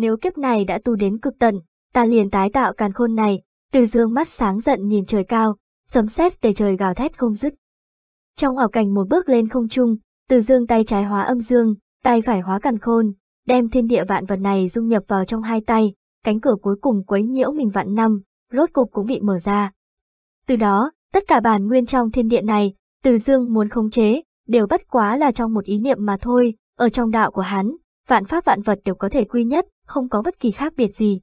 nếu kiếp này đã tu đến cực tận, ta liền tái tạo càn khôn này, từ dương mắt sáng giận nhìn trời cao, sấm sét về trời gào thét không dứt. Trong ảo cảnh một bước lên không trung, từ dương tay trái hóa âm dương, tay phải hóa càn khôn, đem thiên địa vạn vật này dung nhập vào trong hai tay, cánh cửa cuối cùng quấy nhiễu mình vạn năm, rốt cục cũng bị mở ra. Từ đó, tất cả bản nguyên trong thiên địa này, từ dương muốn khống chế, đều bất quá là trong một ý niệm mà thôi, ở trong đạo của hắn, vạn pháp vạn vật đều có thể quy nhất, không có bất kỳ khác biệt gì.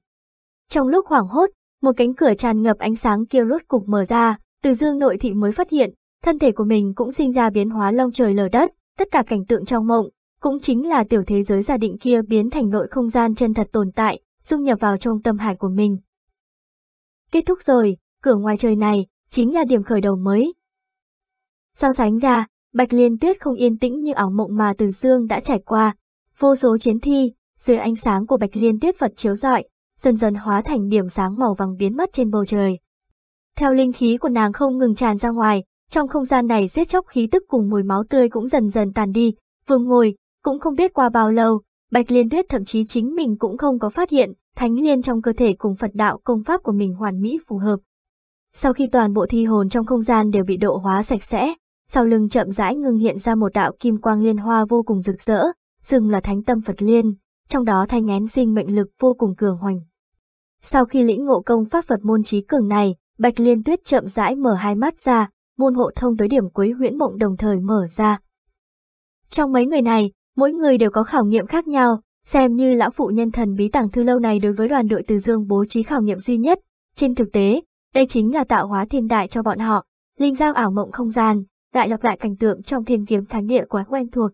Trong lúc hoảng hốt, một cánh cửa tràn ngập ánh sáng kia rốt cục mở ra, từ dương nội thị mới phát hiện, thân thể của mình cũng sinh ra biến hóa long trời lở đất, tất cả cảnh tượng trong mộng, cũng chính là tiểu thế giới giả định kia biến thành nội không gian chân thật tồn tại, dung nhập vào trong tâm hải của mình. Kết thúc rồi, cửa ngoài trời này, chính là điểm khởi đầu mới. So sánh ra, Bạch Liên Tuyết không yên tĩnh như ảo mộng mà Từ Dương đã trải qua. Vô số chiến thi, dưới ánh sáng của Bạch Liên Tuyết Phật chiếu rọi, dần dần hóa thành điểm sáng màu vàng biến mất trên bầu trời. Theo linh khí của nàng không ngừng tràn ra ngoài, trong không gian này giết chóc khí tức cùng mùi máu tươi cũng dần dần tàn đi, vương ngồi, cũng không biết qua bao lâu, Bạch Liên Tuyết thậm chí chính mình cũng không có phát hiện, thánh liên trong cơ thể cùng Phật đạo công pháp của mình hoàn mỹ phù hợp. Sau khi toàn bộ thi hồn trong không gian đều bị độ hóa sạch sẽ, sau lưng chậm rãi ngưng hiện ra một đạo kim quang liên hoa vô cùng rực rỡ, dừng là thánh tâm Phật liên, trong đó thanh ngén sinh mệnh lực vô cùng cường hoành. Sau khi lĩnh ngộ công pháp Phật môn trí cường này, Bạch Liên Tuyết chậm rãi mở hai mắt ra, môn hộ thông tới điểm cuối huyễn mộng đồng thời mở ra. Trong mấy người này, mỗi người đều có khảo nghiệm khác nhau, xem như lão phụ nhân thần bí tàng thư lâu này đối với đoàn đội Từ Dương bố trí khảo nghiệm duy nhất. Trên thực tế, đây chính là tạo hóa thiên đại cho bọn họ, linh giao ảo mộng không gian, lại lặp lại cảnh tượng trong thiên kiếm thánh địa quá quen thuộc.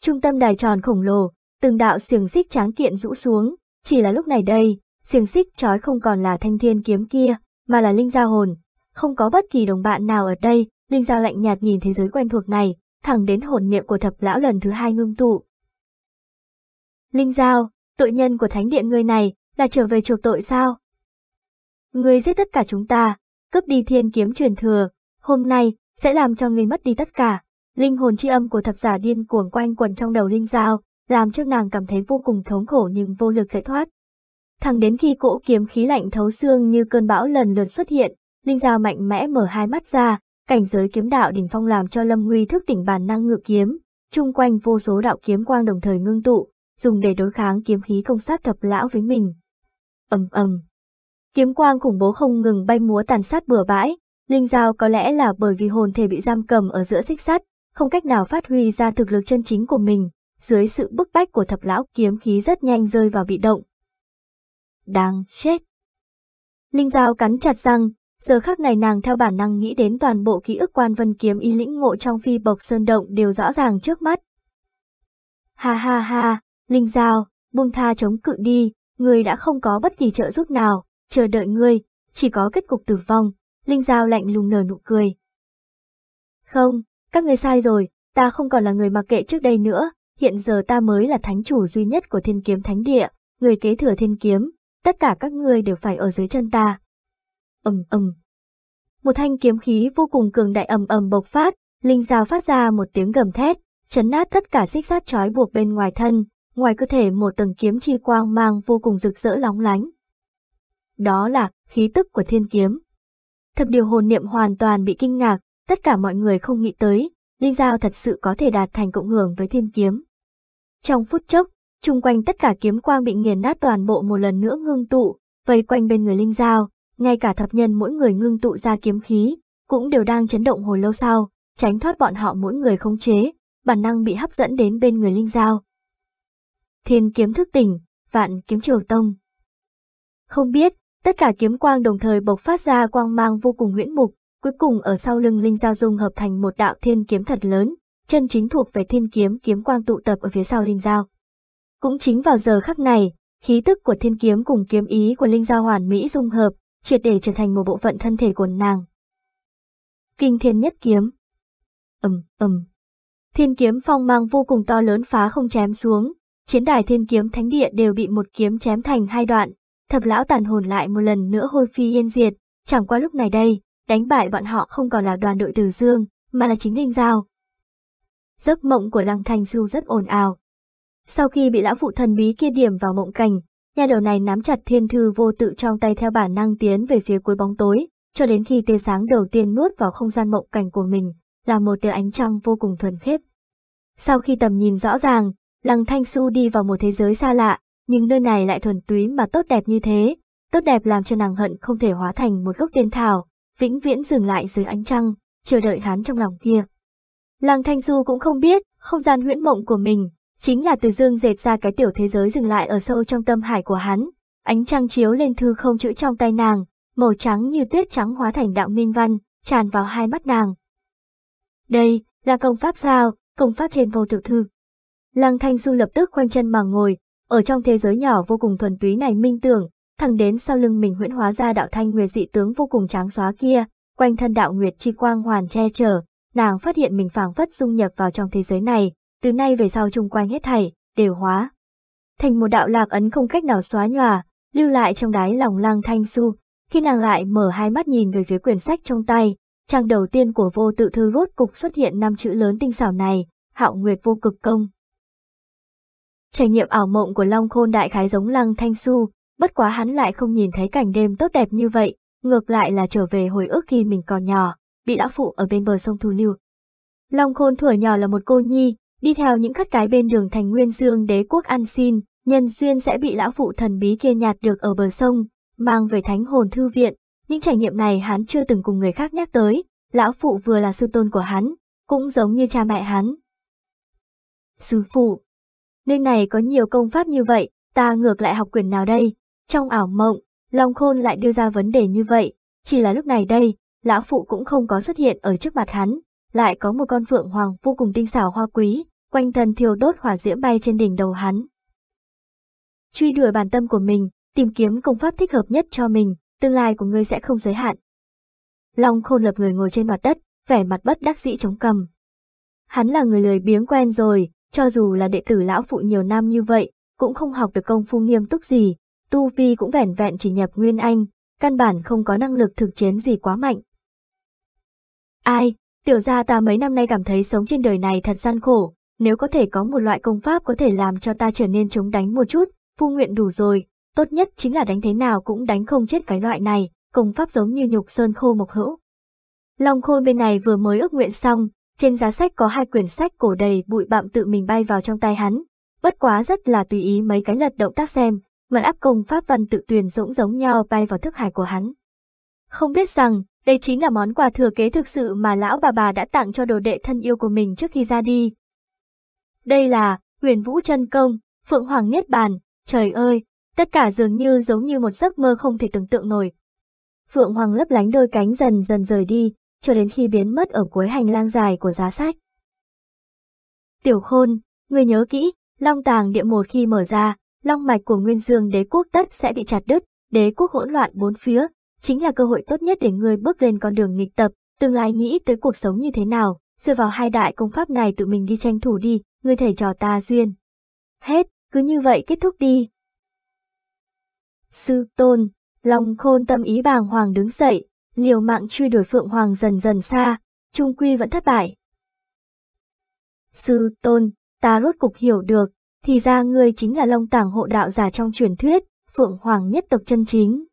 Trung tâm đài tròn khổng lồ, từng đạo xiềng xích tráng kiện rũ xuống, chỉ là lúc này đây, xiềng xích trói không còn là thanh thiên kiếm kia, mà là linh giao hồn. Không có bất kỳ đồng bạn nào ở đây, linh giao lạnh nhạt nhìn thế giới quen thuộc này, thẳng đến hồn niệm của thập lão lần thứ hai ngưng tụ. Linh giao, tội nhân của thánh điện ngươi này, là trở về chuộc tội sao? Ngươi giết tất cả chúng ta, cướp đi thiên kiếm truyền thừa, hôm nay, sẽ làm cho ngươi mất đi tất cả. Linh hồn chi âm của thập giả điên cuồng quanh quẩn trong đầu Linh Giao, làm cho nàng cảm thấy vô cùng thống khổ nhưng vô lực giải thoát. Thẳng đến khi cỗ kiếm khí lạnh thấu xương như cơn bão lần lượt xuất hiện, Linh Giao mạnh mẽ mở hai mắt ra, cảnh giới kiếm đạo đỉnh phong làm cho Lâm Nguy thức tỉnh bản năng ngự kiếm, chung quanh vô số đạo kiếm quang đồng thời ngưng tụ, dùng để đối kháng kiếm khí công sát thập lão với mình. ầm ầm, kiếm quang khủng bố không ngừng bay múa tàn sát bừa bãi, Linh Giao có lẽ là bởi vì hồn thể bị giam cầm ở giữa xích sắt, không cách nào phát huy ra thực lực chân chính của mình, dưới sự bức bách của thập lão kiếm khí rất nhanh rơi vào bị động. Đáng chết! Linh Giao cắn chặt răng, giờ khắc này nàng theo bản năng nghĩ đến toàn bộ ký ức quan vân kiếm y lĩnh ngộ trong phi bộc sơn động đều rõ ràng trước mắt. Ha ha ha, Linh Giao, buông tha chống cự đi, ngươi đã không có bất kỳ trợ giúp nào, chờ đợi ngươi, chỉ có kết cục tử vong, Linh Giao lạnh lùng nở nụ cười. Không, các người sai rồi, ta không còn là người mặc kệ trước đây nữa, hiện giờ ta mới là thánh chủ duy nhất của thiên kiếm thánh địa, người kế thừa thiên kiếm, tất cả các ngươi đều phải ở dưới chân ta. ầm ầm. Một thanh kiếm khí vô cùng cường đại ầm ầm bộc phát, Linh dao phát ra một tiếng gầm thét, chấn nát tất cả xích sát trói buộc bên ngoài thân, ngoài cơ thể một tầng kiếm chi quang mang vô cùng rực rỡ lóng lánh. Đó là khí tức của thiên kiếm. Thập điều hồn niệm hoàn toàn bị kinh ngạc, tất cả mọi người không nghĩ tới, Linh Giao thật sự có thể đạt thành cộng hưởng với thiên kiếm. Trong phút chốc, chung quanh tất cả kiếm quang bị nghiền nát toàn bộ một lần nữa ngưng tụ, vây quanh bên người Linh Giao, ngay cả thập nhân mỗi người ngưng tụ ra kiếm khí, cũng đều đang chấn động hồi lâu sau, tránh thoát bọn họ mỗi người không chế, bản năng bị hấp dẫn đến bên người Linh Giao. Thiên kiếm thức tỉnh, vạn kiếm triều tông. Không biết, Tất cả kiếm quang đồng thời bộc phát ra quang mang vô cùng huyễn mục, cuối cùng ở sau lưng Linh Giao Dung hợp thành một đạo thiên kiếm thật lớn, chân chính thuộc về thiên kiếm kiếm quang tụ tập ở phía sau Linh Giao. Cũng chính vào giờ khắc này, khí tức của thiên kiếm cùng kiếm ý của Linh Giao hoàn mỹ dung hợp, triệt để trở thành một bộ phận thân thể của nàng. Kinh thiên nhất kiếm ầm um, ầm Thiên kiếm phong mang vô cùng to lớn phá không chém xuống, chiến đài thiên kiếm thánh địa đều bị một kiếm chém thành hai đoạn, thập lão tàn hồn lại một lần nữa hôi phi yên diệt, chẳng qua lúc này đây, đánh bại bọn họ không còn là đoàn đội Từ Dương, mà là chính Linh Giao. Giấc mộng của Lăng Thanh Du rất ồn ào. Sau khi bị lão phụ thần bí kia điểm vào mộng cảnh, Nhà đầu này nắm chặt thiên thư vô tự trong tay theo bản năng tiến về phía cuối bóng tối, cho đến khi tia sáng đầu tiên nuốt vào không gian mộng cảnh của mình, là một tia ánh trăng vô cùng thuần khiết. Sau khi tầm nhìn rõ ràng, Lăng Thanh du đi vào một thế giới xa lạ, nhưng nơi này lại thuần túy mà tốt đẹp như thế, tốt đẹp làm cho nàng hận không thể hóa thành một gốc tiên thảo, vĩnh viễn dừng lại dưới ánh trăng, chờ đợi hắn trong lòng kia. Lăng Thanh Du cũng không biết, không gian huyễn mộng của mình, chính là từ dương dệt ra cái tiểu thế giới dừng lại ở sâu trong tâm hải của hắn. Ánh trăng chiếu lên thư không chữ trong tay nàng, màu trắng như tuyết trắng hóa thành đạo minh văn, tràn vào hai mắt nàng. Đây, là công pháp sao, công pháp trên vô tự thư. Lăng Thanh Du lập tức khoanh chân mà ngồi, ở trong thế giới nhỏ vô cùng thuần túy này minh tưởng, thẳng đến sau lưng mình huyễn hóa ra đạo thanh nguyệt dị tướng vô cùng tráng xóa kia, quanh thân đạo nguyệt chi quang hoàn che chở, nàng phát hiện mình phảng phất dung nhập vào trong thế giới này, từ nay về sau chung quanh hết thảy, đều hóa. Thành một đạo lạc ấn không cách nào xóa nhòa, lưu lại trong đáy lòng lăng thanh su, khi nàng lại mở hai mắt nhìn về phía quyển sách trong tay, trang đầu tiên của vô tự thư rốt cục xuất hiện năm chữ lớn tinh xảo này, hạo nguyệt vô cực công. Trải nghiệm ảo mộng của Long Khôn đại khái giống lăng thanh su, bất quá hắn lại không nhìn thấy cảnh đêm tốt đẹp như vậy, ngược lại là trở về hồi ức khi mình còn nhỏ, bị lão phụ ở bên bờ sông thu lưu. Long Khôn thuở nhỏ là một cô nhi, đi theo những khất cái bên đường thành nguyên dương đế quốc ăn xin, nhân duyên sẽ bị lão phụ thần bí kia nhạt được ở bờ sông, mang về thánh hồn thư viện. Những trải nghiệm này hắn chưa từng cùng người khác nhắc tới, lão phụ vừa là sư tôn của hắn, cũng giống như cha mẹ hắn. Sư phụ, nơi này có nhiều công pháp như vậy, ta ngược lại học quyền nào đây? Trong ảo mộng, Long Khôn lại đưa ra vấn đề như vậy, chỉ là lúc này đây, lão phụ cũng không có xuất hiện ở trước mặt hắn, lại có một con phượng hoàng vô cùng tinh xảo hoa quý, quanh thân thiêu đốt hỏa diễm bay trên đỉnh đầu hắn. Truy đuổi bản tâm của mình, tìm kiếm công pháp thích hợp nhất cho mình, tương lai của ngươi sẽ không giới hạn. Long khôn lập người ngồi trên mặt đất, vẻ mặt bất đắc dĩ chống cầm. Hắn là người lười biếng quen rồi, cho dù là đệ tử lão phụ nhiều năm như vậy, cũng không học được công phu nghiêm túc gì, tu vi cũng vẻn vẹn chỉ nhập nguyên anh, căn bản không có năng lực thực chiến gì quá mạnh. Ai, tiểu gia ta mấy năm nay cảm thấy sống trên đời này thật gian khổ, nếu có thể có một loại công pháp có thể làm cho ta trở nên chống đánh một chút, phu nguyện đủ rồi, tốt nhất chính là đánh thế nào cũng đánh không chết cái loại này, công pháp giống như nhục sơn khô mộc hữu. Long khôn bên này vừa mới ước nguyện xong, trên giá sách có hai quyển sách cổ đầy bụi bặm tự mình bay vào trong tay hắn, bất quá rất là tùy ý mấy cái lật động tác xem, mật áp công pháp văn tự tuyển rỗng giống nhau bay vào thức hải của hắn. Không biết rằng, đây chính là món quà thừa kế thực sự mà lão bà bà đã tặng cho đồ đệ thân yêu của mình trước khi ra đi. Đây là huyền vũ chân công, phượng hoàng niết bàn, trời ơi, tất cả dường như giống như một giấc mơ không thể tưởng tượng nổi. Phượng hoàng lấp lánh đôi cánh dần dần rời đi, cho đến khi biến mất ở cuối hành lang dài của giá sách. Tiểu khôn, người nhớ kỹ, long tàng địa một khi mở ra, long mạch của nguyên dương đế quốc tất sẽ bị chặt đứt, đế quốc hỗn loạn bốn phía, chính là cơ hội tốt nhất để ngươi bước lên con đường nghịch tập, tương lai nghĩ tới cuộc sống như thế nào, dựa vào hai đại công pháp này tự mình đi tranh thủ đi, ngươi thầy trò ta duyên. Hết, cứ như vậy kết thúc đi. Sư tôn, lòng khôn tâm ý bàng hoàng đứng dậy, liều mạng truy đuổi phượng hoàng dần dần xa, trung quy vẫn thất bại. Sư tôn, ta rốt cục hiểu được, thì ra ngươi chính là long tàng hộ đạo giả trong truyền thuyết, phượng hoàng nhất tộc chân chính.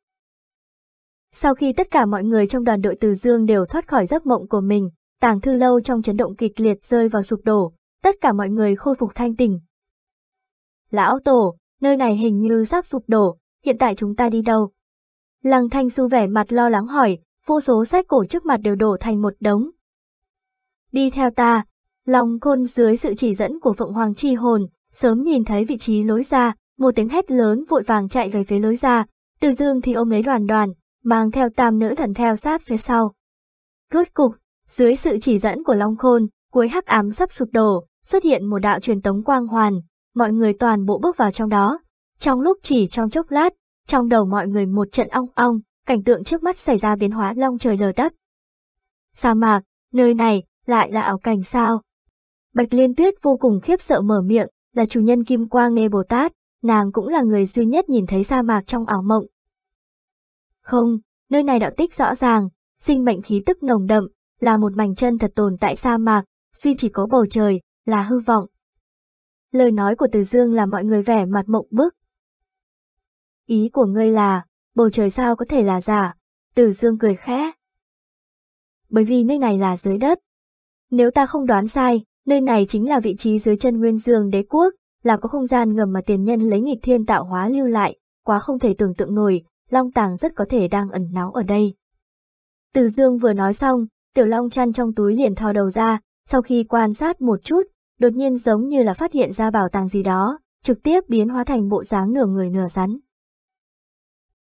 Sau khi tất cả mọi người trong đoàn đội Từ Dương đều thoát khỏi giấc mộng của mình, tàng thư lâu trong chấn động kịch liệt rơi vào sụp đổ, tất cả mọi người khôi phục thanh tỉnh. Lão Tổ, nơi này hình như sắp sụp đổ, hiện tại chúng ta đi đâu? Lăng Thanh Su vẻ mặt lo lắng hỏi, vô số sách cổ trước mặt đều đổ thành một đống. Đi theo ta, Long Khôn dưới sự chỉ dẫn của Phượng Hoàng Chi Hồn, sớm nhìn thấy vị trí lối ra, một tiếng hét lớn vội vàng chạy về phía lối ra, từ dương thì ôm lấy đoàn đoàn, mang theo tam nữ thần theo sát phía sau. Rốt cục, dưới sự chỉ dẫn của Long Khôn, cuối hắc ám sắp sụp đổ, xuất hiện một đạo truyền tống quang hoàn, mọi người toàn bộ bước vào trong đó. Trong lúc chỉ trong chốc lát, trong đầu mọi người một trận ong ong, cảnh tượng trước mắt xảy ra biến hóa long trời lở đất. Sa mạc, nơi này, lại là ảo cảnh sao? Bạch Liên Tuyết vô cùng khiếp sợ mở miệng, là chủ nhân Kim Quang Nê Bồ Tát, nàng cũng là người duy nhất nhìn thấy sa mạc trong ảo mộng. Không, nơi này đạo tích rõ ràng, sinh mệnh khí tức nồng đậm, là một mảnh chân thật tồn tại sa mạc, duy chỉ có bầu trời, là hư vọng. Lời nói của Từ Dương làm mọi người vẻ mặt mộng bức. ý của ngươi là, bầu trời sao có thể là giả? Từ dương cười khẽ. Bởi vì nơi này là dưới đất. Nếu ta không đoán sai, nơi này chính là vị trí dưới chân nguyên dương đế quốc, là có không gian ngầm mà tiền nhân lấy nghịch thiên tạo hóa lưu lại, quá không thể tưởng tượng nổi, Long Tàng rất có thể đang ẩn náu ở đây. Từ dương vừa nói xong, tiểu long chăn trong túi liền thò đầu ra, sau khi quan sát một chút, đột nhiên giống như là phát hiện ra bảo tàng gì đó, trực tiếp biến hóa thành bộ dáng nửa người nửa rắn.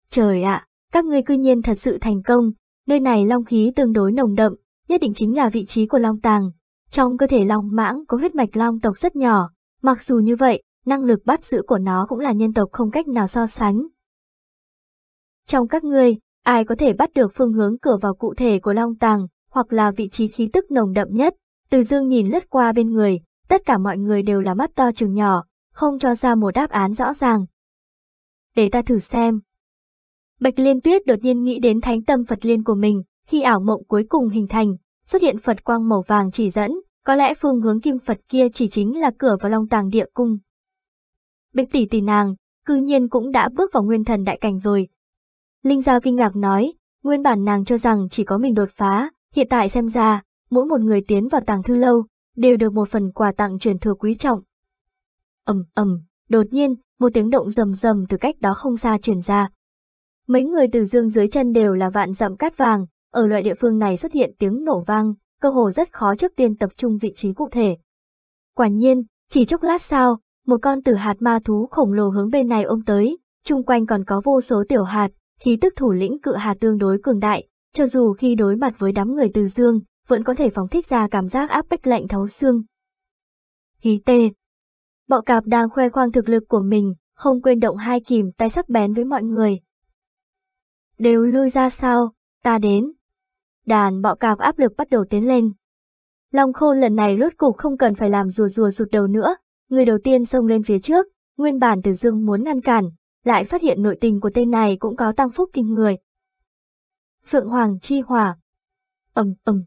Trời ạ, các ngươi cư nhiên thật sự thành công, nơi này long khí tương đối nồng đậm, nhất định chính là vị trí của long tàng. Trong cơ thể long mãng có huyết mạch long tộc rất nhỏ, mặc dù như vậy, năng lực bắt giữ của nó cũng là nhân tộc không cách nào so sánh. Trong các ngươi, ai có thể bắt được phương hướng cửa vào cụ thể của long tàng, hoặc là vị trí khí tức nồng đậm nhất, từ dương nhìn lướt qua bên người, tất cả mọi người đều là mắt to chừng nhỏ, không cho ra một đáp án rõ ràng. Để ta thử xem. Bạch Liên Tuyết đột nhiên nghĩ đến thánh tâm Phật Liên của mình, khi ảo mộng cuối cùng hình thành, xuất hiện Phật quang màu vàng chỉ dẫn, có lẽ phương hướng kim Phật kia chỉ chính là cửa vào Long Tàng Địa Cung. Bích tỷ tỷ nàng, cư nhiên cũng đã bước vào nguyên thần đại cảnh rồi. Linh Giao kinh ngạc nói, nguyên bản nàng cho rằng chỉ có mình đột phá, hiện tại xem ra, mỗi một người tiến vào tàng thư lâu, đều được một phần quà tặng truyền thừa quý trọng. ầm ầm, đột nhiên, một tiếng động rầm rầm từ cách đó không xa truyền ra. Mấy người từ dương dưới chân đều là vạn dặm cát vàng, ở loại địa phương này xuất hiện tiếng nổ vang, cơ hồ rất khó trước tiên tập trung vị trí cụ thể. Quả nhiên, chỉ chốc lát sau, một con tử hạt ma thú khổng lồ hướng bên này ôm tới, chung quanh còn có vô số tiểu hạt, khí tức thủ lĩnh cự hạt tương đối cường đại, cho dù khi đối mặt với đám người từ dương, vẫn có thể phóng thích ra cảm giác áp bách lạnh thấu xương. Hí tê Bọ cạp đang khoe khoang thực lực của mình, không quên động hai kìm tay sắc bén với mọi người. Đều lui ra sao, ta đến. Đàn bọ cạp áp lực bắt đầu tiến lên. Long khôn lần này rốt cục không cần phải làm rùa rùa rụt đầu nữa, người đầu tiên xông lên phía trước, nguyên bản từ dương muốn ngăn cản, lại phát hiện nội tình của tên này cũng có tăng phúc kinh người. Phượng Hoàng chi hỏa. ầm ầm.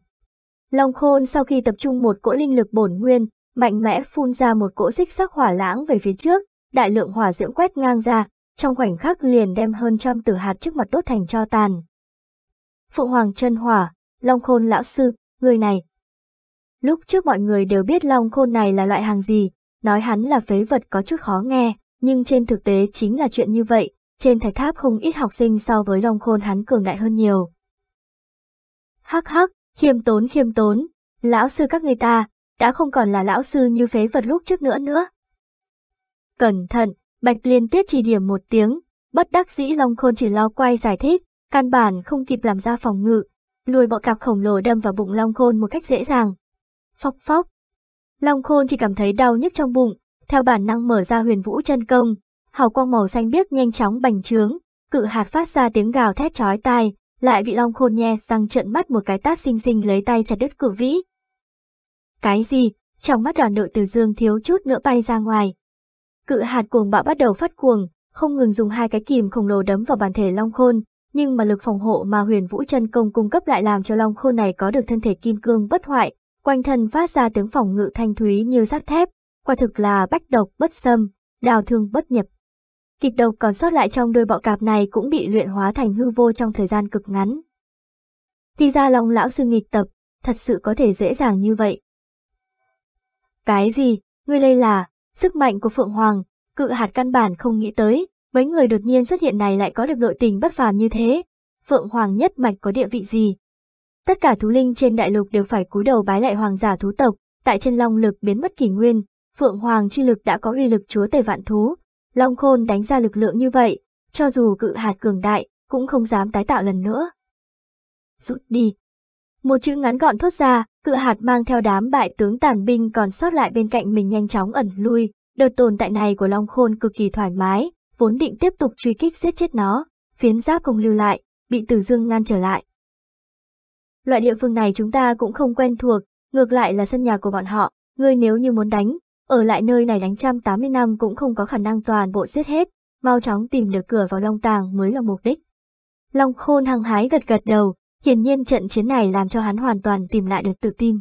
Long khôn sau khi tập trung một cỗ linh lực bổn nguyên, mạnh mẽ phun ra một cỗ xích sắc hỏa lãng về phía trước, đại lượng hỏa diễm quét ngang ra, trong khoảnh khắc liền đem hơn trăm tử hạt trước mặt đốt thành cho tàn. Phượng Hoàng chân hỏa, Long khôn lão sư, người này. Lúc trước mọi người đều biết Long khôn này là loại hàng gì, nói hắn là phế vật có chút khó nghe, nhưng trên thực tế chính là chuyện như vậy, trên thạch tháp không ít học sinh so với Long khôn hắn cường đại hơn nhiều. Hắc hắc, khiêm tốn khiêm tốn, lão sư các người ta, đã không còn là lão sư như phế vật lúc trước nữa nữa. Cẩn thận, Bạch Liên Tuyết chỉ điểm một tiếng, bất đắc dĩ Long Khôn chỉ lo quay giải thích, căn bản không kịp làm ra phòng ngự, lùi bọ cạp khổng lồ đâm vào bụng Long Khôn một cách dễ dàng. Phóc phóc. Long Khôn chỉ cảm thấy đau nhức trong bụng, theo bản năng mở ra huyền vũ chân công, hào quang màu xanh biếc nhanh chóng bành trướng, cự hạt phát ra tiếng gào thét chói tai, lại bị Long Khôn nhe răng trợn mắt một cái tát xinh xinh lấy tay chặt đứt cử vĩ. Cái gì? Trong mắt đoàn đội từ dương thiếu chút nữa bay ra ngoài. Cự hạt cuồng bạo bắt đầu phát cuồng, không ngừng dùng hai cái kìm khổng lồ đấm vào bàn thể Long Khôn, nhưng mà lực phòng hộ mà huyền vũ chân công cung cấp lại làm cho Long Khôn này có được thân thể kim cương bất hoại, quanh thân phát ra tiếng phòng ngự thanh thúy như sắt thép, quả thực là bách độc bất xâm, đào thương bất nhập. Kịch độc còn sót lại trong đôi bọ cạp này cũng bị luyện hóa thành hư vô trong thời gian cực ngắn. Thì ra Long lão sư nghịch tập, thật sự có thể dễ dàng như vậy. Cái gì, ngươi đây là, sức mạnh của Phượng Hoàng, cự hạt căn bản không nghĩ tới, mấy người đột nhiên xuất hiện này lại có được nội tình bất phàm như thế. Phượng Hoàng nhất mạch có địa vị gì? Tất cả thú linh trên đại lục đều phải cúi đầu bái lại hoàng giả thú tộc, tại chân long lực biến mất kỷ nguyên, Phượng Hoàng chi lực đã có uy lực chúa tể vạn thú, Long Khôn đánh ra lực lượng như vậy, cho dù cự hạt cường đại, cũng không dám tái tạo lần nữa. Rút đi. Một chữ ngắn gọn thốt ra, cự hạt mang theo đám bại tướng tàn binh còn sót lại bên cạnh mình nhanh chóng ẩn lui, đợt tồn tại này của Long Khôn cực kỳ thoải mái, vốn định tiếp tục truy kích giết chết nó, phiến giáp không lưu lại, bị Từ Dương ngăn trở lại. Loại địa phương này chúng ta cũng không quen thuộc, ngược lại là sân nhà của bọn họ, ngươi nếu như muốn đánh, ở lại nơi này đánh trăm tám mươi năm cũng không có khả năng toàn bộ giết hết, mau chóng tìm được cửa vào Long Tàng mới là mục đích. Long Khôn hăng hái gật gật đầu, hiển nhiên trận chiến này làm cho hắn hoàn toàn tìm lại được tự tin.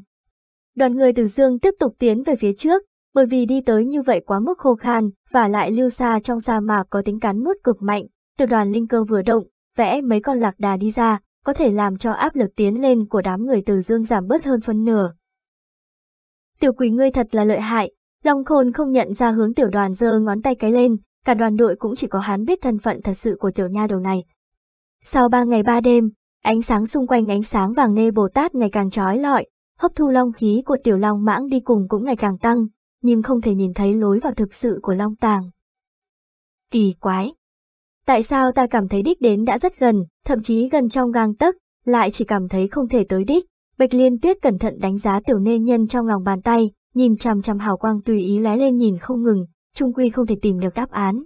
Đoàn người từ dương tiếp tục tiến về phía trước, bởi vì đi tới như vậy quá mức khô khan và lại lưu xa trong sa mạc có tính cắn nuốt cực mạnh, tiểu đoàn linh cơ vừa động, vẽ mấy con lạc đà đi ra, có thể làm cho áp lực tiến lên của đám người từ dương giảm bớt hơn phân nửa. Tiểu quỷ ngươi thật là lợi hại, Long Khôn không nhận ra hướng tiểu đoàn giơ ngón tay cái lên, cả đoàn đội cũng chỉ có hắn biết thân phận thật sự của tiểu nha đầu này. Sau ba ngày ba đêm, ánh sáng xung quanh ánh sáng vàng nê Bồ Tát ngày càng trói lọi, hấp thu long khí của tiểu long mãng đi cùng cũng ngày càng tăng, nhưng không thể nhìn thấy lối vào thực sự của long tàng. Kỳ quái! Tại sao ta cảm thấy đích đến đã rất gần, thậm chí gần trong gang tấc, lại chỉ cảm thấy không thể tới đích? Bạch Liên Tuyết cẩn thận đánh giá tiểu nê nhân trong lòng bàn tay, nhìn chằm chằm hào quang tùy ý lóe lên nhìn không ngừng, trung quy không thể tìm được đáp án.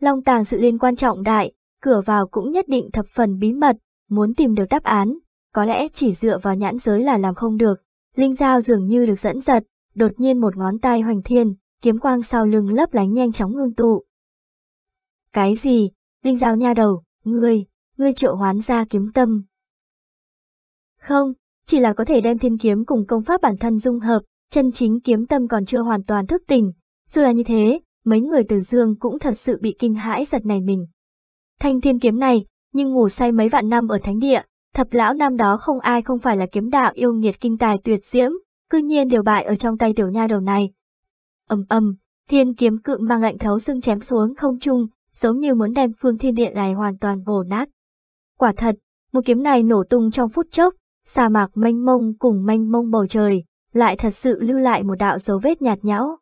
Long tàng sự liên quan trọng đại, cửa vào cũng nhất định thập phần bí mật, muốn tìm được đáp án, có lẽ chỉ dựa vào nhãn giới là làm không được. Linh Giao dường như được dẫn dật đột nhiên một ngón tay hoành thiên, kiếm quang sau lưng lấp lánh nhanh chóng ngưng tụ. Cái gì? Linh Giao nha đầu, ngươi, ngươi triệu hoán ra kiếm tâm. Không, chỉ là có thể đem thiên kiếm cùng công pháp bản thân dung hợp, chân chính kiếm tâm còn chưa hoàn toàn thức tỉnh. Dù là như thế, mấy người từ dương cũng thật sự bị kinh hãi giật này mình. Thanh thiên kiếm này, nhưng ngủ say mấy vạn năm ở thánh địa, thập lão năm đó không ai không phải là kiếm đạo yêu nghiệt kinh tài tuyệt diễm, cư nhiên đều bại ở trong tay tiểu nha đầu này. Ầm ầm, thiên kiếm cự mang lạnh thấu xương chém xuống không trung, giống như muốn đem phương thiên địa này hoàn toàn bổ nát. Quả thật, một kiếm này nổ tung trong phút chốc, sa mạc mênh mông cùng mênh mông bầu trời, lại thật sự lưu lại một đạo dấu vết nhạt nhão.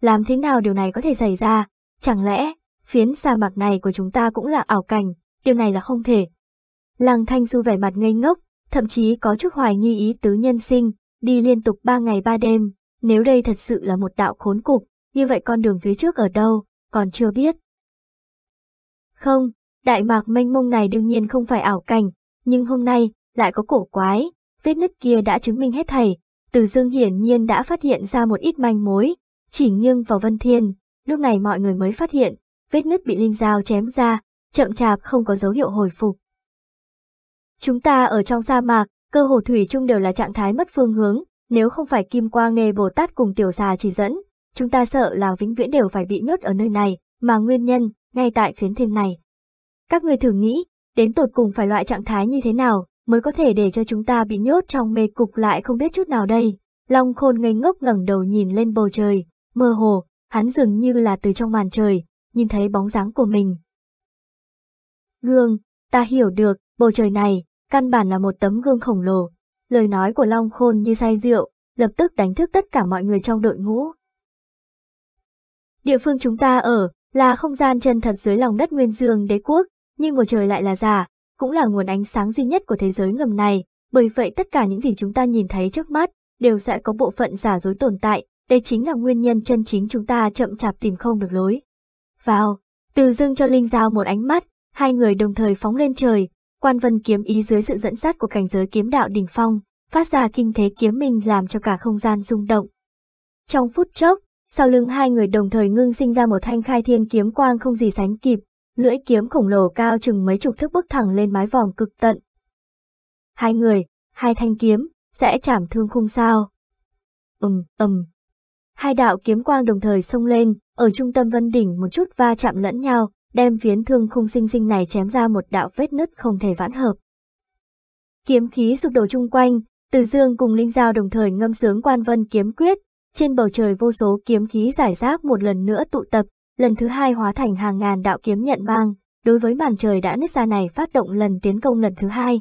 Làm thế nào điều này có thể xảy ra? Chẳng lẽ, phiến sa mạc này của chúng ta cũng là ảo cảnh, điều này là không thể. Lăng Thanh Du vẻ mặt ngây ngốc, thậm chí có chút hoài nghi ý tứ nhân sinh, đi liên tục ba ngày ba đêm, nếu đây thật sự là một đạo khốn cục, như vậy con đường phía trước ở đâu, còn chưa biết. Không, đại mạc mênh mông này đương nhiên không phải ảo cảnh, nhưng hôm nay, lại có cổ quái, vết nứt kia đã chứng minh hết thảy, từ dương hiển nhiên đã phát hiện ra một ít manh mối, chỉ nghiêng vào Vân Thiên, lúc này mọi người mới phát hiện, vết nứt bị linh dao chém ra, chậm chạp không có dấu hiệu hồi phục. Chúng ta ở trong sa mạc, cơ hồ thủy chung đều là trạng thái mất phương hướng, nếu không phải Kim Quang Nê Bồ Tát cùng tiểu xà chỉ dẫn, chúng ta sợ là vĩnh viễn đều phải bị nhốt ở nơi này, mà nguyên nhân, ngay tại phiến thiên này. Các người thử nghĩ, đến tột cùng phải loại trạng thái như thế nào, mới có thể để cho chúng ta bị nhốt trong mê cục lại không biết chút nào đây. Long khôn ngây ngốc ngẩng đầu nhìn lên bầu trời, mơ hồ, hắn dường như là từ trong màn trời, nhìn thấy bóng dáng của mình. Gương, ta hiểu được, bầu trời này, căn bản là một tấm gương khổng lồ. Lời nói của Long Khôn như say rượu, lập tức đánh thức tất cả mọi người trong đội ngũ. Địa phương chúng ta ở, là không gian chân thật dưới lòng đất nguyên dương đế quốc, nhưng một trời lại là giả, cũng là nguồn ánh sáng duy nhất của thế giới ngầm này, bởi vậy tất cả những gì chúng ta nhìn thấy trước mắt, đều sẽ có bộ phận giả dối tồn tại, đây chính là nguyên nhân chân chính chúng ta chậm chạp tìm không được lối. Vào, từ dưng cho Linh Giao một ánh mắt, hai người đồng thời phóng lên trời, quan vân kiếm ý dưới sự dẫn dắt của cảnh giới kiếm đạo đỉnh phong, phát ra kinh thế kiếm mình làm cho cả không gian rung động. Trong phút chốc, sau lưng hai người đồng thời ngưng sinh ra một thanh khai thiên kiếm quang không gì sánh kịp, lưỡi kiếm khổng lồ cao chừng mấy chục thước bước thẳng lên mái vòm cực tận. Hai người, hai thanh kiếm, sẽ chảm thương khung sao. Ừm, ầm. Hai đạo kiếm quang đồng thời xông lên, ở trung tâm vân đỉnh một chút va chạm lẫn nhau, đem phiến thương khung sinh sinh này chém ra một đạo vết nứt không thể vãn hợp. Kiếm khí sụp đổ chung quanh, từ dương cùng linh giao đồng thời ngâm sướng quan vân kiếm quyết, trên bầu trời vô số kiếm khí giải rác một lần nữa tụ tập, lần thứ hai hóa thành hàng ngàn đạo kiếm nhận mang, đối với màn trời đã nứt ra này phát động lần tiến công lần thứ hai.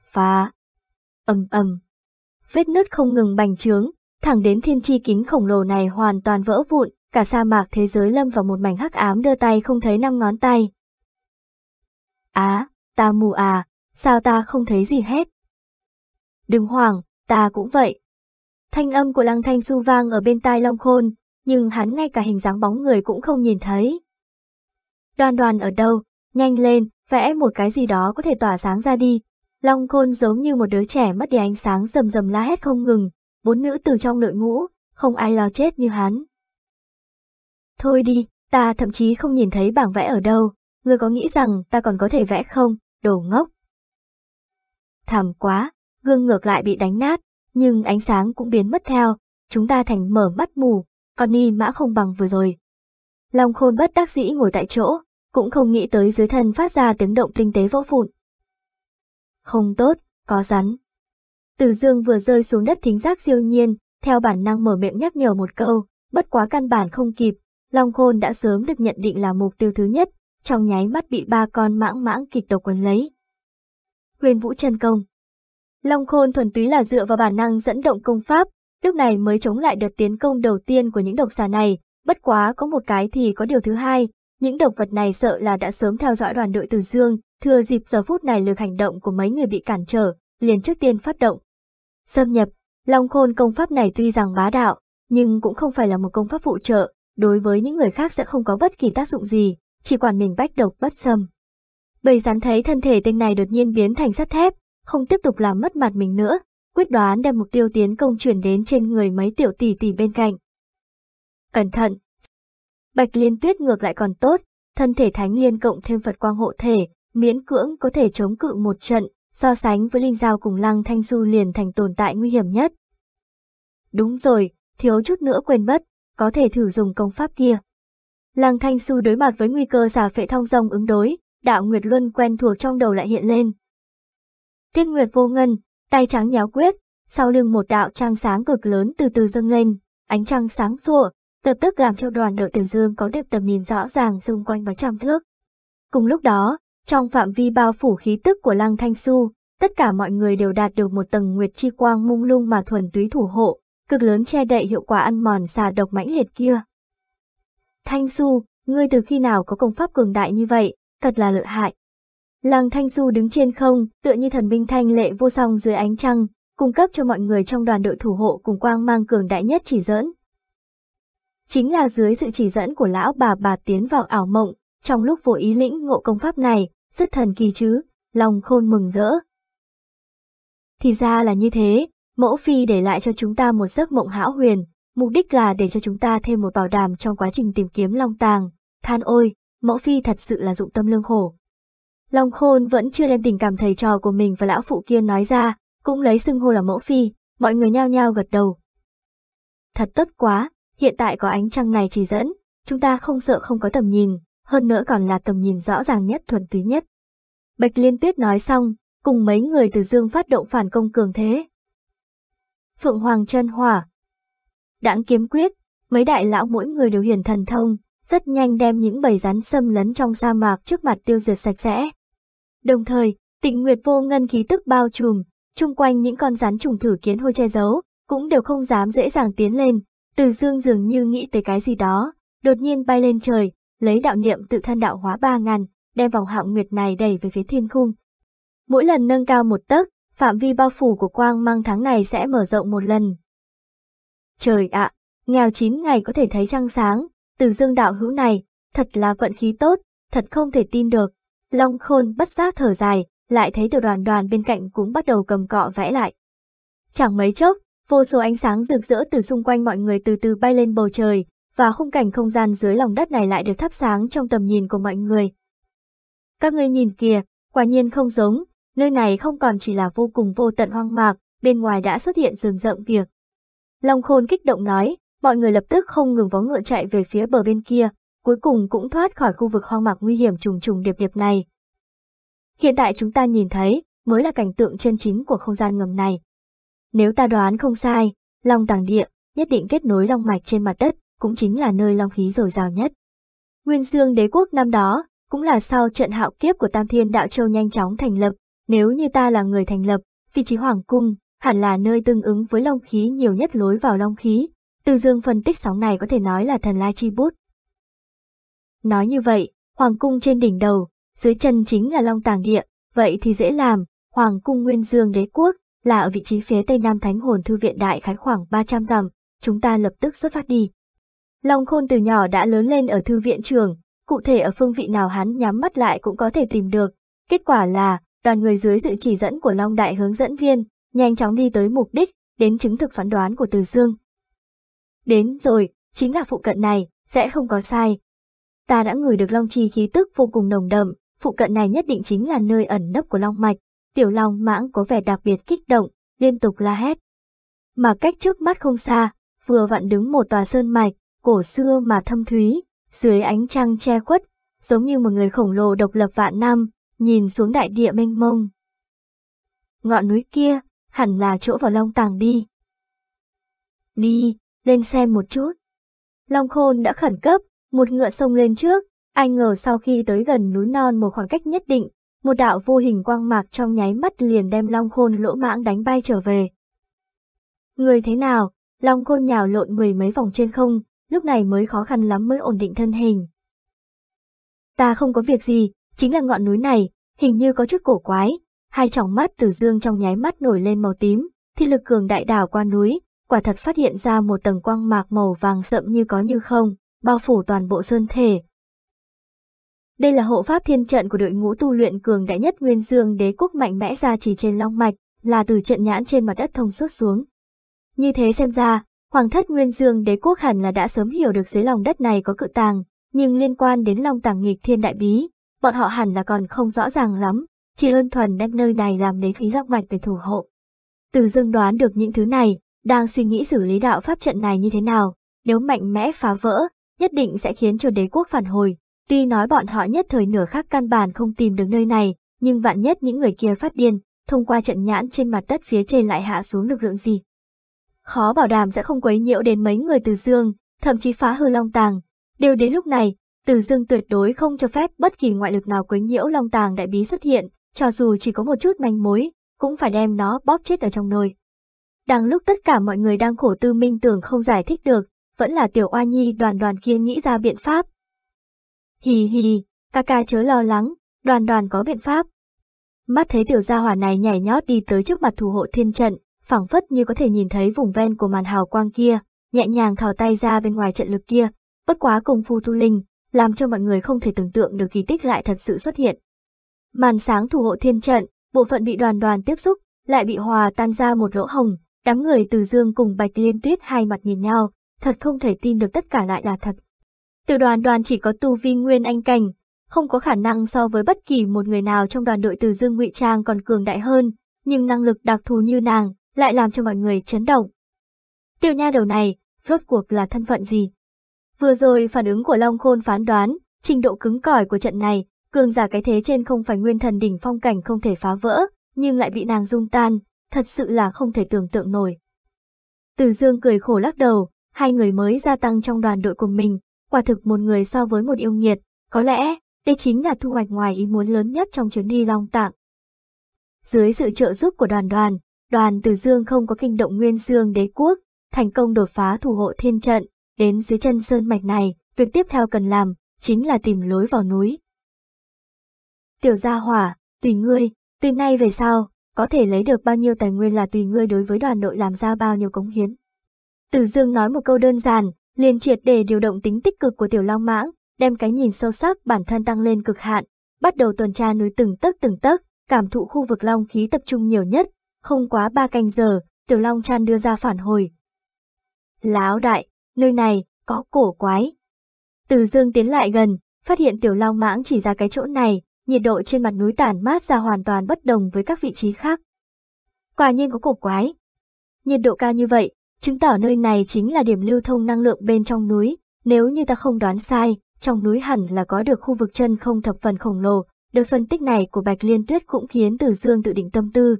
Phá! ầm ầm, Vết nứt không ngừng bành trướng, thẳng đến thiên chi kính khổng lồ này hoàn toàn vỡ vụn, cả sa mạc thế giới lâm vào một mảnh hắc ám đưa tay không thấy năm ngón tay. Á, ta mù à, sao ta không thấy gì hết? Đừng hoảng, ta cũng vậy. Thanh âm của lăng thanh su vang ở bên tai Long Khôn, nhưng hắn ngay cả hình dáng bóng người cũng không nhìn thấy. đoàn đoàn ở đâu, nhanh lên, vẽ một cái gì đó có thể tỏa sáng ra đi. Long Khôn giống như một đứa trẻ mất đi ánh sáng rầm rầm la hét không ngừng, bốn nữ từ trong đội ngũ, không ai lo chết như hắn. Thôi đi, ta thậm chí không nhìn thấy bảng vẽ ở đâu, ngươi có nghĩ rằng ta còn có thể vẽ không, đồ ngốc. Thảm quá, gương ngược lại bị đánh nát, nhưng ánh sáng cũng biến mất theo, chúng ta thành mở mắt mù, còn ni mã không bằng vừa rồi. Long khôn bất đắc dĩ ngồi tại chỗ, cũng không nghĩ tới dưới thân phát ra tiếng động tinh tế vỗ vụn. Không tốt, có rắn. Từ dương vừa rơi xuống đất thính giác siêu nhiên, theo bản năng mở miệng nhắc nhở một câu, bất quá căn bản không kịp, Long khôn đã sớm được nhận định là mục tiêu thứ nhất, trong nháy mắt bị ba con mãng mãng kịch độc quấn lấy. Huyền vũ chân công Long khôn thuần túy là dựa vào bản năng dẫn động công pháp, lúc này mới chống lại đợt tiến công đầu tiên của những độc xà này, bất quá có một cái thì có điều thứ hai, những độc vật này sợ là đã sớm theo dõi đoàn đội Từ Dương, thừa dịp giờ phút này lực hành động của mấy người bị cản trở, liền trước tiên phát động. Xâm nhập, Long Khôn công pháp này tuy rằng bá đạo, nhưng cũng không phải là một công pháp phụ trợ, đối với những người khác sẽ không có bất kỳ tác dụng gì, chỉ quản mình bách độc bất xâm. Bầy rắn thấy thân thể tên này đột nhiên biến thành sắt thép, không tiếp tục làm mất mặt mình nữa, quyết đoán đem mục tiêu tiến công chuyển đến trên người mấy tiểu tỷ tỷ bên cạnh. Cẩn thận! Bạch liên tuyết ngược lại còn tốt, thân thể thánh liên cộng thêm Phật quang hộ thể, miễn cưỡng có thể chống cự một trận, so sánh với linh giao cùng lăng thanh du liền thành tồn tại nguy hiểm nhất. Đúng rồi, thiếu chút nữa quên mất, có thể thử dùng công pháp kia. Lăng thanh su đối mặt với nguy cơ giả phệ thông rồng ứng đối, đạo Nguyệt Luân quen thuộc trong đầu lại hiện lên. Tiết Nguyệt vô ngân, tay trắng nháo quyết, sau lưng một đạo trăng sáng cực lớn từ từ dâng lên, ánh trăng sáng sủa, lập tức làm cho đoàn đội Tiểu Dương có được tầm nhìn rõ ràng xung quanh và trăm thước. Cùng lúc đó, trong phạm vi bao phủ khí tức của Lăng Thanh Su, tất cả mọi người đều đạt được một tầng nguyệt chi quang mông lung mà thuần túy thủ hộ, cực lớn che đậy hiệu quả ăn mòn xà độc mãnh liệt kia. Thanh Su, ngươi từ khi nào có công pháp cường đại như vậy, thật là lợi hại. Lăng Thanh Du đứng trên không, tựa như thần binh thanh lệ vô song dưới ánh trăng, cung cấp cho mọi người trong đoàn đội thủ hộ cùng quang mang cường đại nhất chỉ dẫn. Chính là dưới sự chỉ dẫn của lão bà bà tiến vào ảo mộng, trong lúc vô ý lĩnh ngộ công pháp này, rất thần kỳ chứ, lòng khôn mừng rỡ. Thì ra là như thế, mẫu phi để lại cho chúng ta một giấc mộng hão huyền, mục đích là để cho chúng ta thêm một bảo đảm trong quá trình tìm kiếm long tàng. Than ôi, mẫu phi thật sự là dụng tâm lương khổ. Long khôn vẫn chưa đem tình cảm thầy trò của mình và lão phụ kia nói ra, cũng lấy xưng hô là mẫu phi, mọi người nhao nhao gật đầu. Thật tốt quá, hiện tại có ánh trăng này chỉ dẫn, chúng ta không sợ không có tầm nhìn, hơn nữa còn là tầm nhìn rõ ràng nhất thuần túy nhất. Bạch Liên Tuyết nói xong, cùng mấy người từ dương phát động phản công cường thế. Phượng Hoàng chân hỏa Đãng kiếm quyết, mấy đại lão mỗi người đều hiển thần thông, rất nhanh đem những bầy rắn xâm lấn trong sa mạc trước mặt tiêu diệt sạch sẽ. Đồng thời, tịnh nguyệt vô ngân khí tức bao trùm, chung quanh những con rắn trùng thử kiến hôi che giấu, cũng đều không dám dễ dàng tiến lên, từ dương dường như nghĩ tới cái gì đó, đột nhiên bay lên trời, lấy đạo niệm tự thân đạo hóa ba ngàn, đem vòng hạo nguyệt này đẩy về phía thiên khung. Mỗi lần nâng cao một tấc, phạm vi bao phủ của quang mang tháng này sẽ mở rộng một lần. Trời ạ, nghèo chín ngày có thể thấy trăng sáng, từ dương đạo hữu này, thật là vận khí tốt, thật không thể tin được. Long khôn bất giác thở dài, lại thấy tiểu đoàn đoàn bên cạnh cũng bắt đầu cầm cọ vẽ lại. Chẳng mấy chốc, vô số ánh sáng rực rỡ từ xung quanh mọi người từ từ bay lên bầu trời, và khung cảnh không gian dưới lòng đất này lại được thắp sáng trong tầm nhìn của mọi người. Các ngươi nhìn kìa, quả nhiên không giống, nơi này không còn chỉ là vô cùng vô tận hoang mạc, bên ngoài đã xuất hiện rừng rậm việc. Long khôn kích động nói, mọi người lập tức không ngừng vó ngựa chạy về phía bờ bên kia, cuối cùng cũng thoát khỏi khu vực hoang mạc nguy hiểm trùng trùng điệp điệp này. Hiện tại chúng ta nhìn thấy, mới là cảnh tượng chân chính của không gian ngầm này. Nếu ta đoán không sai, Long Tàng Địa nhất định kết nối long mạch trên mặt đất, cũng chính là nơi long khí dồi dào nhất. Nguyên Dương đế quốc năm đó, cũng là sau trận hạo kiếp của Tam Thiên Đạo Châu nhanh chóng thành lập, nếu như ta là người thành lập, vị trí hoàng cung, hẳn là nơi tương ứng với long khí nhiều nhất lối vào long khí. Từ dương phân tích sóng này có thể nói là thần lai chi bút. Nói như vậy, hoàng cung trên đỉnh đầu, dưới chân chính là long tàng địa, vậy thì dễ làm, hoàng cung nguyên dương đế quốc, là ở vị trí phía tây nam thánh hồn thư viện đại khái khoảng 300 dặm, chúng ta lập tức xuất phát đi. Long khôn từ nhỏ đã lớn lên ở thư viện trường, cụ thể ở phương vị nào hắn nhắm mắt lại cũng có thể tìm được. Kết quả là, đoàn người dưới sự chỉ dẫn của Long Đại hướng dẫn viên, nhanh chóng đi tới mục đích, đến chứng thực phán đoán của Từ Dương. Đến rồi, chính là phụ cận này, sẽ không có sai. Ta đã ngửi được Long Chi khí tức vô cùng nồng đậm, phụ cận này nhất định chính là nơi ẩn nấp của Long Mạch. Tiểu Long mãng có vẻ đặc biệt kích động, liên tục la hét. Mà cách trước mắt không xa, vừa vặn đứng một tòa sơn mạch, cổ xưa mà thâm thúy, dưới ánh trăng che khuất, giống như một người khổng lồ độc lập vạn năm, nhìn xuống đại địa mênh mông. Ngọn núi kia, hẳn là chỗ vào Long Tàng đi. Đi, lên xem một chút. Long Khôn đã khẩn cấp, một ngựa sông lên trước, ai ngờ sau khi tới gần núi non một khoảng cách nhất định, một đạo vô hình quang mạc trong nháy mắt liền đem Long Khôn lỗ mãng đánh bay trở về. Người thế nào? Long Khôn nhào lộn mười mấy vòng trên không, lúc này mới khó khăn lắm mới ổn định thân hình. Ta không có việc gì, chính là ngọn núi này, hình như có chút cổ quái, hai tròng mắt từ dương trong nháy mắt nổi lên màu tím, thì lực cường đại đảo qua núi, quả thật phát hiện ra một tầng quang mạc màu vàng sậm như có như không, bao phủ toàn bộ sơn thể. Đây là hộ pháp thiên trận của đội ngũ tu luyện cường đại nhất Nguyên Dương đế quốc mạnh mẽ ra chỉ trên long mạch, là từ trận nhãn trên mặt đất thông suốt xuống. Như thế xem ra, Hoàng thất Nguyên Dương đế quốc hẳn là đã sớm hiểu được dưới lòng đất này có cự tàng, nhưng liên quan đến long tàng nghịch thiên đại bí, bọn họ hẳn là còn không rõ ràng lắm, chỉ đơn thuần đem nơi này làm đế khí dọc mạch để thủ hộ. Từ dương đoán được những thứ này, đang suy nghĩ xử lý đạo pháp trận này như thế nào, nếu mạnh mẽ phá vỡ, nhất định sẽ khiến cho đế quốc phản hồi. Tuy nói bọn họ nhất thời nửa khác căn bản không tìm được nơi này, nhưng vạn nhất những người kia phát điên, thông qua trận nhãn trên mặt đất phía trên lại hạ xuống lực lượng gì. Khó bảo đảm sẽ không quấy nhiễu đến mấy người từ dương, thậm chí phá hư long tàng. Đều đến lúc này, từ dương tuyệt đối không cho phép bất kỳ ngoại lực nào quấy nhiễu long tàng đại bí xuất hiện, cho dù chỉ có một chút manh mối, cũng phải đem nó bóp chết ở trong nồi. Đang lúc tất cả mọi người đang khổ tư minh tưởng không giải thích được, vẫn là tiểu oa nhi đoàn đoàn kia nghĩ ra biện pháp. Hì hì, ca ca chớ lo lắng, đoàn đoàn có biện pháp. Mắt thấy tiểu gia hỏa này nhảy nhót đi tới trước mặt thủ hộ thiên trận, phảng phất như có thể nhìn thấy vùng ven của màn hào quang kia, nhẹ nhàng thò tay ra bên ngoài trận lực kia, bất quá cùng phu tu linh, làm cho mọi người không thể tưởng tượng được kỳ tích lại thật sự xuất hiện. Màn sáng thủ hộ thiên trận, bộ phận bị đoàn đoàn tiếp xúc, lại bị hòa tan ra một lỗ hồng, đám người từ dương cùng bạch liên tuyết hai mặt nhìn nhau, thật không thể tin được tất cả lại là thật. Tiểu đoàn đoàn chỉ có tu vi nguyên anh cảnh, không có khả năng so với bất kỳ một người nào trong đoàn đội từ dương ngụy trang còn cường đại hơn, nhưng năng lực đặc thù như nàng lại làm cho mọi người chấn động. Tiểu nha đầu này, rốt cuộc là thân phận gì? Vừa rồi phản ứng của Long Khôn phán đoán, trình độ cứng cỏi của trận này, cường giả cái thế trên không phải nguyên thần đỉnh phong cảnh không thể phá vỡ, nhưng lại bị nàng dung tan, thật sự là không thể tưởng tượng nổi. Từ Dương cười khổ lắc đầu, hai người mới gia tăng trong đoàn đội của mình, quả thực một người so với một yêu nghiệt, có lẽ đây chính là thu hoạch ngoài ý muốn lớn nhất trong chuyến đi Long Tạng. Dưới sự trợ giúp của đoàn đoàn, đoàn Từ Dương không có kinh động Nguyên Dương đế quốc, thành công đột phá thủ hộ thiên trận, đến dưới chân sơn mạch này, việc tiếp theo cần làm, chính là tìm lối vào núi. Tiểu gia hỏa, tùy ngươi, từ nay về sau, có thể lấy được bao nhiêu tài nguyên là tùy ngươi đối với đoàn đội làm ra bao nhiêu cống hiến. Từ Dương nói một câu đơn giản, liền triệt để điều động tính tích cực của Tiểu Long Mãng, đem cái nhìn sâu sắc bản thân tăng lên cực hạn, bắt đầu tuần tra núi từng tấc từng tấc, cảm thụ khu vực long khí tập trung nhiều nhất, không quá ba canh giờ, Tiểu Long Chan đưa ra phản hồi. Láo đại, nơi này, có cổ quái. Từ dương tiến lại gần, phát hiện Tiểu Long Mãng chỉ ra cái chỗ này, nhiệt độ trên mặt núi tản mát ra hoàn toàn bất đồng với các vị trí khác. Quả nhiên có cổ quái. Nhiệt độ cao như vậy, chứng tỏ nơi này chính là điểm lưu thông năng lượng bên trong núi, nếu như ta không đoán sai, trong núi hẳn là có được khu vực chân không thập phần khổng lồ, được phân tích này của Bạch Liên Tuyết cũng khiến Từ Dương tự định tâm tư.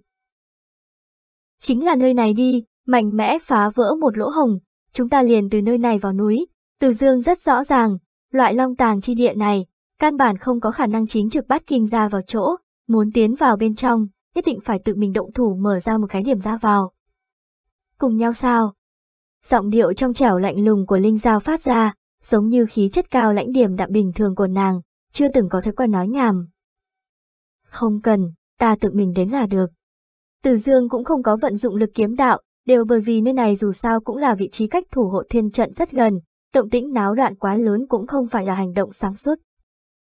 Chính là nơi này đi, mạnh mẽ phá vỡ một lỗ hồng, chúng ta liền từ nơi này vào núi. Từ Dương rất rõ ràng, loại long tàng chi địa này, căn bản không có khả năng chính trực bắt kinh ra vào chỗ, muốn tiến vào bên trong, nhất định phải tự mình động thủ mở ra một cái điểm ra vào. Cùng nhau sao? Giọng điệu trong trẻo lạnh lùng của Linh Giao phát ra, giống như khí chất cao lãnh điểm đạm bình thường của nàng, chưa từng có thói quen nói nhảm. Không cần, ta tự mình đến là được. Từ Dương cũng không có vận dụng lực kiếm đạo, đều bởi vì nơi này dù sao cũng là vị trí cách thủ hộ thiên trận rất gần, động tĩnh náo đoạn quá lớn cũng không phải là hành động sáng suốt.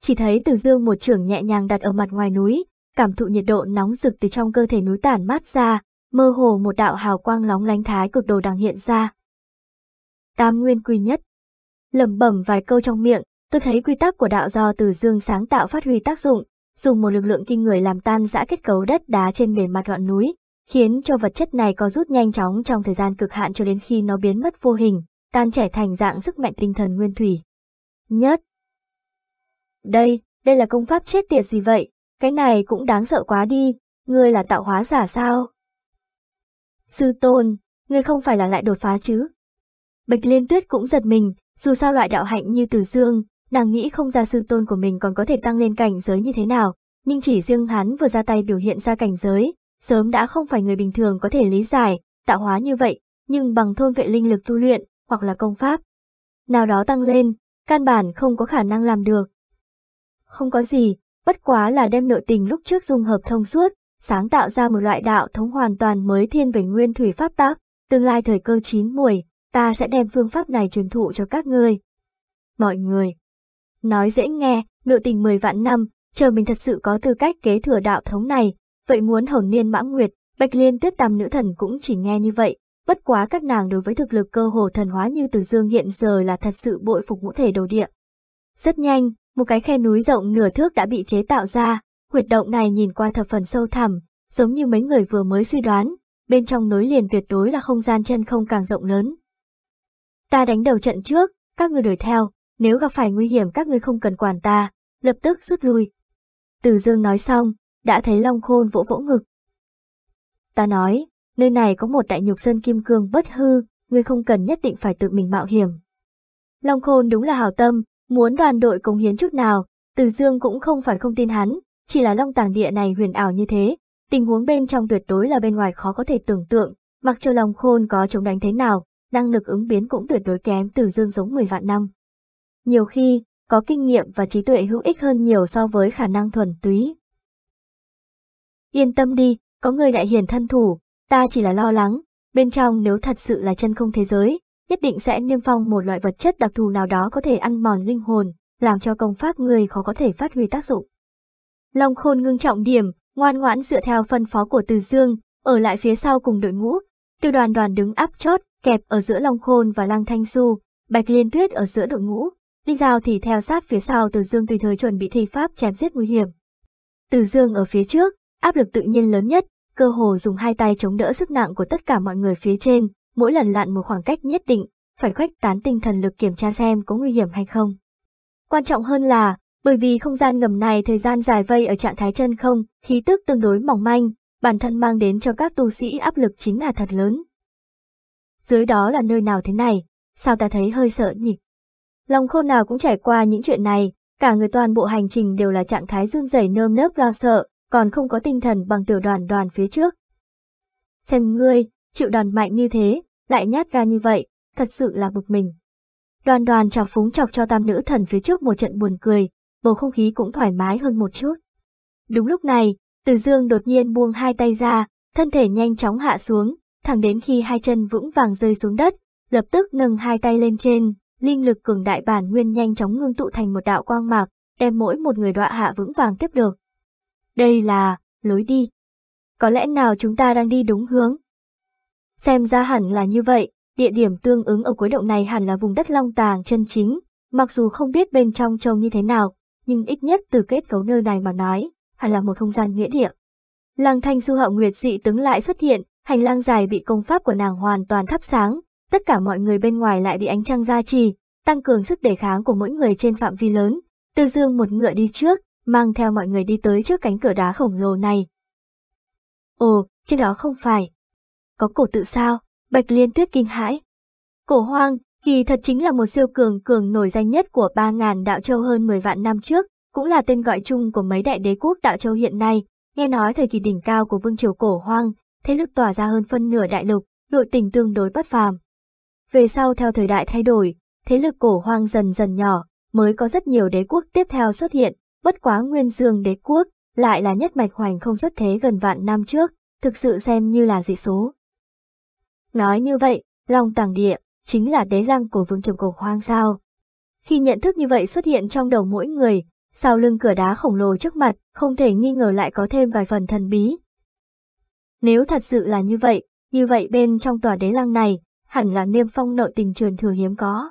Chỉ thấy Từ Dương một trường nhẹ nhàng đặt ở mặt ngoài núi, cảm thụ nhiệt độ nóng rực từ trong cơ thể núi tản mát ra, mơ hồ một đạo hào quang lóng lánh thái cực đồ đang hiện ra. Tam nguyên quy nhất. Lẩm bẩm vài câu trong miệng, tôi thấy quy tắc của đạo do Từ Dương sáng tạo phát huy tác dụng, dùng một lực lượng kinh người làm tan rã kết cấu đất đá trên bề mặt ngọn núi, khiến cho vật chất này có rút nhanh chóng trong thời gian cực hạn cho đến khi nó biến mất vô hình, tan chảy thành dạng sức mạnh tinh thần nguyên thủy. nhất. Đây, đây là công pháp chết tiệt gì vậy? Cái này cũng đáng sợ quá đi, ngươi là tạo hóa giả sao? Sư tôn, ngươi không phải là lại đột phá chứ? Bạch Liên Tuyết cũng giật mình, dù sao loại đạo hạnh như Từ Dương, nàng nghĩ không ra sư tôn của mình còn có thể tăng lên cảnh giới như thế nào, nhưng chỉ riêng hắn vừa ra tay biểu hiện ra cảnh giới, sớm đã không phải người bình thường có thể lý giải, tạo hóa như vậy, nhưng bằng thôn vệ linh lực tu luyện, hoặc là công pháp. Nào đó tăng lên, căn bản không có khả năng làm được. Không có gì, bất quá là đem nội tình lúc trước dung hợp thông suốt, sáng tạo ra một loại đạo thống hoàn toàn mới thiên về nguyên thủy pháp tác, tương lai thời cơ chín muồi, ta sẽ đem phương pháp này truyền thụ cho các ngươi. Mọi người. Nói dễ nghe, nội tình 10 vạn năm, chờ mình thật sự có tư cách kế thừa đạo thống này, vậy muốn hồn niên mãng nguyệt, bạch liên tuyết tam nữ thần cũng chỉ nghe như vậy, bất quá các nàng đối với thực lực cơ hồ thần hóa như từ dương hiện giờ là thật sự bội phục ngũ thể đồ địa. Rất nhanh, một cái khe núi rộng nửa thước đã bị chế tạo ra, huyệt động này nhìn qua thập phần sâu thẳm, giống như mấy người vừa mới suy đoán, bên trong nối liền tuyệt đối là không gian chân không càng rộng lớn. Ta đánh đầu trận trước, các người đuổi theo, nếu gặp phải nguy hiểm các ngươi không cần quản ta, lập tức rút lui. Từ dương nói xong, đã thấy Long Khôn vỗ vỗ ngực. Ta nói, nơi này có một đại nhục sơn kim cương bất hư, ngươi không cần nhất định phải tự mình mạo hiểm. Long Khôn đúng là hào tâm, muốn đoàn đội cống hiến chút nào, Từ Dương cũng không phải không tin hắn, chỉ là Long Tàng Địa này huyền ảo như thế, tình huống bên trong tuyệt đối là bên ngoài khó có thể tưởng tượng, mặc cho Long Khôn có chống đánh thế nào, năng lực ứng biến cũng tuyệt đối kém Từ Dương giống 10 vạn năm. Nhiều khi, có kinh nghiệm và trí tuệ hữu ích hơn nhiều so với khả năng thuần túy. Yên tâm đi, có người đại hiển thân thủ, ta chỉ là lo lắng, bên trong nếu thật sự là chân không thế giới, nhất định sẽ niêm phong một loại vật chất đặc thù nào đó có thể ăn mòn linh hồn, làm cho công pháp người khó có thể phát huy tác dụng. Long khôn ngưng trọng điểm, ngoan ngoãn dựa theo phân phó của Từ Dương, ở lại phía sau cùng đội ngũ, tiêu đoàn đoàn đứng áp chót, kẹp ở giữa Long khôn và Lang Thanh Su, Bạch Liên Tuyết ở giữa đội ngũ, Linh Giao thì theo sát phía sau Từ Dương tùy thời chuẩn bị thi pháp chém giết nguy hiểm. Từ Dương ở phía trước, áp lực tự nhiên lớn nhất, cơ hồ dùng hai tay chống đỡ sức nặng của tất cả mọi người phía trên, mỗi lần lặn một khoảng cách nhất định, phải khuếch tán tinh thần lực kiểm tra xem có nguy hiểm hay không. Quan trọng hơn là, bởi vì không gian ngầm này thời gian dài vây ở trạng thái chân không, khí tức tương đối mỏng manh, bản thân mang đến cho các tu sĩ áp lực chính là thật lớn. Dưới đó là nơi nào thế này, sao ta thấy hơi sợ nhỉ? Lòng khôn nào cũng trải qua những chuyện này, cả người toàn bộ hành trình đều là trạng thái run rẩy nơm nớp lo sợ, còn không có tinh thần bằng tiểu đoàn đoàn phía trước. Xem ngươi, chịu đòn mạnh như thế, lại nhát gan như vậy, thật sự là bực mình. Đoàn đoàn chọc phúng chọc cho tam nữ thần phía trước một trận buồn cười, bầu không khí cũng thoải mái hơn một chút. Đúng lúc này, Từ Dương đột nhiên buông hai tay ra, thân thể nhanh chóng hạ xuống, thẳng đến khi hai chân vững vàng rơi xuống đất, lập tức nâng hai tay lên trên, linh lực cường đại bản nguyên nhanh chóng ngưng tụ thành một đạo quang mạc, đem mỗi một người đọa hạ vững vàng tiếp được. Đây là, lối đi. Có lẽ nào chúng ta đang đi đúng hướng? Xem ra hẳn là như vậy, địa điểm tương ứng ở cuối động này hẳn là vùng đất long tàng chân chính, mặc dù không biết bên trong trông như thế nào, nhưng ít nhất từ kết cấu nơi này mà nói, hẳn là một không gian nghĩa địa. Lăng thanh su hậu nguyệt dị tướng lại xuất hiện, hành lang dài bị công pháp của nàng hoàn toàn thắp sáng, tất cả mọi người bên ngoài lại bị ánh trăng gia trì, tăng cường sức đề kháng của mỗi người trên phạm vi lớn. Tư Dương một ngựa đi trước, mang theo mọi người đi tới trước cánh cửa đá khổng lồ này. Ồ, trên đó không phải. Có cổ tự sao? Bạch Liên Tuyết kinh hãi. Cổ hoang, kỳ thật chính là một siêu cường cường nổi danh nhất của 3.000 đạo châu hơn 10 vạn năm trước, cũng là tên gọi chung của mấy đại đế quốc đạo châu hiện nay. Nghe nói thời kỳ đỉnh cao của vương triều cổ hoang, thế lực tỏa ra hơn phân nửa đại lục, nội tình tương đối bất phàm. Về sau theo thời đại thay đổi, thế lực cổ hoang dần dần nhỏ, mới có rất nhiều đế quốc tiếp theo xuất hiện, bất quá nguyên dương đế quốc, lại là nhất mạch hoành không xuất thế gần vạn năm trước, thực sự xem như là dị số. Nói như vậy, Long Tàng Địa, chính là đế lăng của vương trầm cổ hoang sao. Khi nhận thức như vậy xuất hiện trong đầu mỗi người, sau lưng cửa đá khổng lồ trước mặt, không thể nghi ngờ lại có thêm vài phần thần bí. Nếu thật sự là như vậy, như vậy bên trong tòa đế lăng này, hẳn là niêm phong nội tình truyền thừa hiếm có.